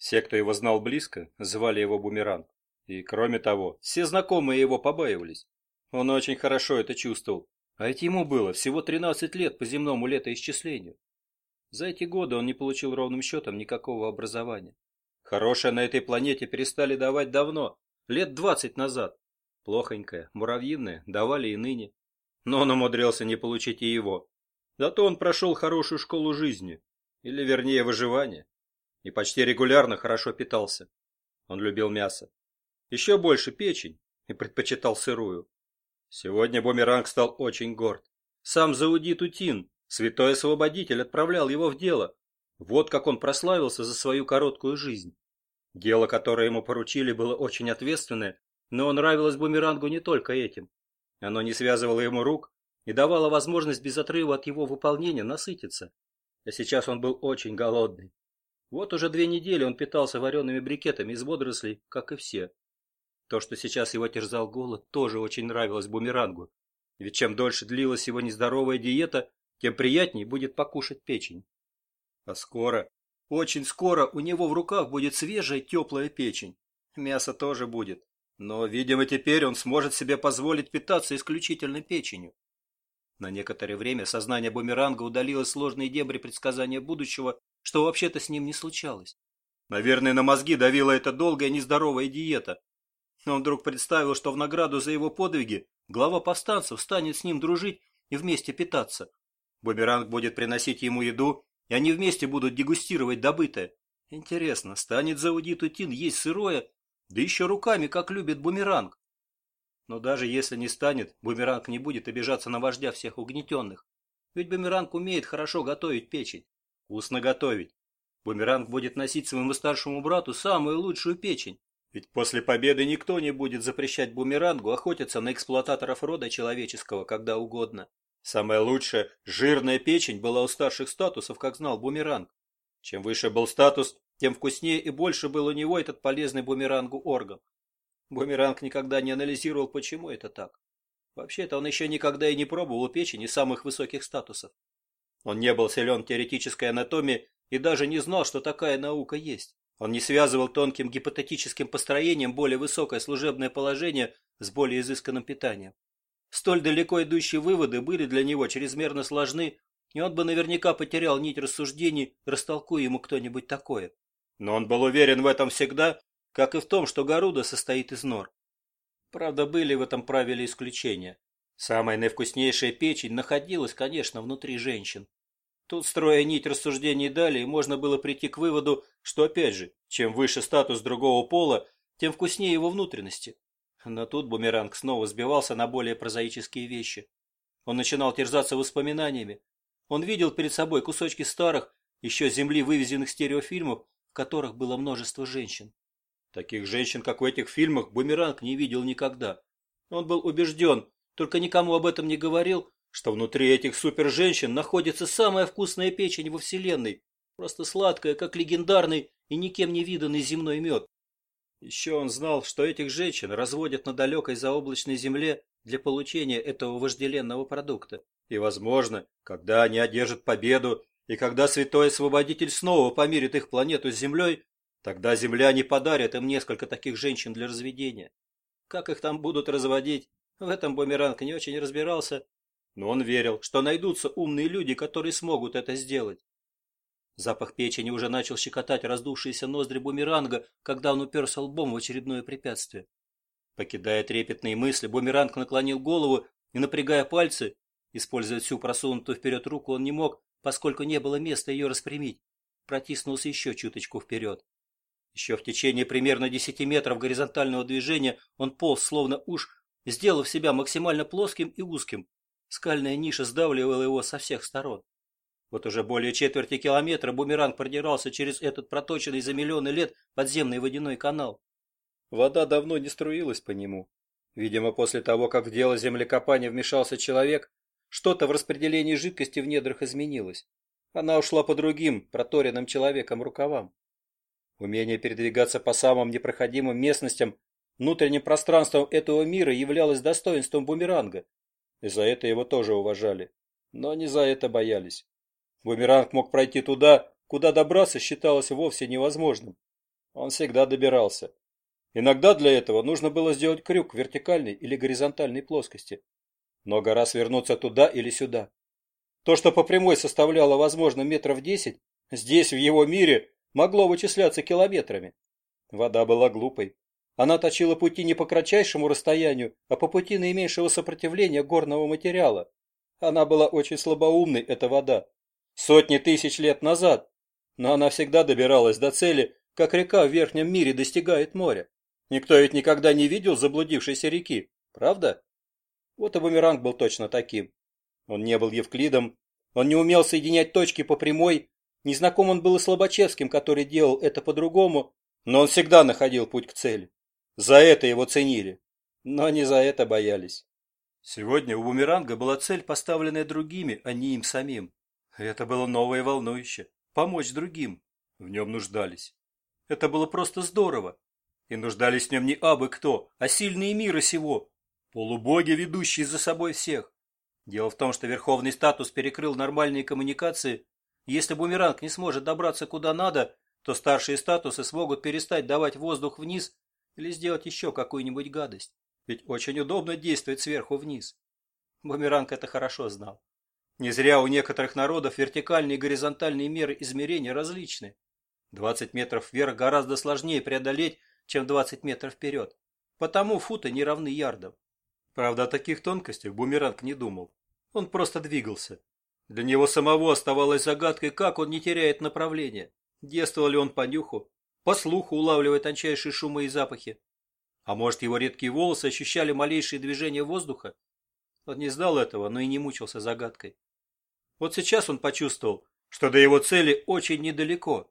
Все, кто его знал близко, звали его Бумеранг. И, кроме того, все знакомые его побаивались. Он очень хорошо это чувствовал. А ведь ему было всего 13 лет по земному летоисчислению. За эти годы он не получил ровным счетом никакого образования. Хорошее на этой планете перестали давать давно, лет 20 назад. Плохонькое, муравьиное давали и ныне. Но он умудрился не получить и его. Зато он прошел хорошую школу жизни, или вернее выживания, и почти регулярно хорошо питался. Он любил мясо. Еще больше печень и предпочитал сырую. Сегодня Бумеранг стал очень горд. Сам Заудит Утин, святой освободитель, отправлял его в дело. Вот как он прославился за свою короткую жизнь. Дело, которое ему поручили, было очень ответственное, но нравилось Бумерангу не только этим. Оно не связывало ему рук, и давала возможность без отрыва от его выполнения насытиться. А сейчас он был очень голодный. Вот уже две недели он питался вареными брикетами из водорослей, как и все. То, что сейчас его терзал голод, тоже очень нравилось бумерангу. Ведь чем дольше длилась его нездоровая диета, тем приятнее будет покушать печень. А скоро, очень скоро у него в руках будет свежая теплая печень. Мясо тоже будет. Но, видимо, теперь он сможет себе позволить питаться исключительно печенью. На некоторое время сознание бумеранга удалило сложные дебри предсказания будущего, что вообще-то с ним не случалось. Наверное, на мозги давила эта долгая нездоровая диета. Но он вдруг представил, что в награду за его подвиги глава повстанцев станет с ним дружить и вместе питаться. Бумеранг будет приносить ему еду, и они вместе будут дегустировать добытое. Интересно, станет Заудит Утин есть сырое, да еще руками, как любит бумеранг. Но даже если не станет, бумеранг не будет обижаться на вождя всех угнетенных. Ведь бумеранг умеет хорошо готовить печень. Вкусно готовить. Бумеранг будет носить своему старшему брату самую лучшую печень. Ведь после победы никто не будет запрещать бумерангу охотиться на эксплуататоров рода человеческого когда угодно. Самая лучшая, жирная печень была у старших статусов, как знал бумеранг. Чем выше был статус, тем вкуснее и больше был у него этот полезный бумерангу орган. Бумеранг никогда не анализировал, почему это так. Вообще-то он еще никогда и не пробовал печени самых высоких статусов. Он не был силен в теоретической анатомии и даже не знал, что такая наука есть. Он не связывал тонким гипотетическим построением более высокое служебное положение с более изысканным питанием. Столь далеко идущие выводы были для него чрезмерно сложны, и он бы наверняка потерял нить рассуждений, растолкуя ему кто-нибудь такое. Но он был уверен в этом всегда как и в том, что Гаруда состоит из нор. Правда, были в этом правиле исключения. Самая наивкуснейшая печень находилась, конечно, внутри женщин. Тут, строя нить рассуждений далее, можно было прийти к выводу, что, опять же, чем выше статус другого пола, тем вкуснее его внутренности. Но тут бумеранг снова сбивался на более прозаические вещи. Он начинал терзаться воспоминаниями. Он видел перед собой кусочки старых, еще земли вывезенных стереофильмов, в которых было множество женщин. Таких женщин, как в этих фильмах, Бумеранг не видел никогда. Он был убежден, только никому об этом не говорил, что внутри этих супер-женщин находится самая вкусная печень во Вселенной, просто сладкая, как легендарный и никем не виданный земной мед. Еще он знал, что этих женщин разводят на далекой заоблачной земле для получения этого вожделенного продукта. И, возможно, когда они одержат победу, и когда святой освободитель снова помирит их планету с землей, Тогда земляне подарят им несколько таких женщин для разведения. Как их там будут разводить, в этом Бумеранг не очень разбирался, но он верил, что найдутся умные люди, которые смогут это сделать. Запах печени уже начал щекотать раздувшиеся ноздри Бумеранга, когда он уперся лбом в очередное препятствие. Покидая трепетные мысли, Бумеранг наклонил голову и, напрягая пальцы, используя всю просунутую вперед руку он не мог, поскольку не было места ее распрямить, протиснулся еще чуточку вперед. Еще в течение примерно 10 метров горизонтального движения он полз, словно уж, сделав себя максимально плоским и узким. Скальная ниша сдавливала его со всех сторон. Вот уже более четверти километра бумеранг продирался через этот проточенный за миллионы лет подземный водяной канал. Вода давно не струилась по нему. Видимо, после того, как в дело землекопания вмешался человек, что-то в распределении жидкости в недрах изменилось. Она ушла по другим, проторенным человеком рукавам. Умение передвигаться по самым непроходимым местностям, внутренним пространством этого мира являлось достоинством бумеранга, и за это его тоже уважали. Но не за это боялись. Бумеранг мог пройти туда, куда добраться считалось вовсе невозможным. Он всегда добирался. Иногда для этого нужно было сделать крюк в вертикальной или горизонтальной плоскости. Много раз вернуться туда или сюда. То, что по прямой составляло, возможно, метров десять, здесь, в его мире, могло вычисляться километрами. Вода была глупой. Она точила пути не по кратчайшему расстоянию, а по пути наименьшего сопротивления горного материала. Она была очень слабоумной, эта вода. Сотни тысяч лет назад. Но она всегда добиралась до цели, как река в верхнем мире достигает моря. Никто ведь никогда не видел заблудившейся реки, правда? Вот и бумеранг был точно таким. Он не был Евклидом, он не умел соединять точки по прямой, незнаком он был и Слободчевским, который делал это по-другому, но он всегда находил путь к цели. За это его ценили, но не за это боялись. Сегодня у бумеранга была цель, поставленная другими, а не им самим. Это было новое и волнующе. Помочь другим. В нем нуждались. Это было просто здорово. И нуждались в нем не абы кто, а сильные мира сего. Полубоги, ведущие за собой всех. Дело в том, что верховный статус перекрыл нормальные коммуникации. Если бумеранг не сможет добраться куда надо, то старшие статусы смогут перестать давать воздух вниз или сделать еще какую-нибудь гадость. Ведь очень удобно действовать сверху вниз. Бумеранг это хорошо знал. Не зря у некоторых народов вертикальные и горизонтальные меры измерения различны. 20 метров вверх гораздо сложнее преодолеть, чем 20 метров вперед. Потому футы не равны ярдам. Правда, о таких тонкостях Бумеранг не думал. Он просто двигался. Для него самого оставалось загадкой, как он не теряет направление. Действовал ли он по нюху, по слуху улавливая тончайшие шумы и запахи. А может, его редкие волосы ощущали малейшие движения воздуха? Он не знал этого, но и не мучился загадкой. Вот сейчас он почувствовал, что до его цели очень недалеко.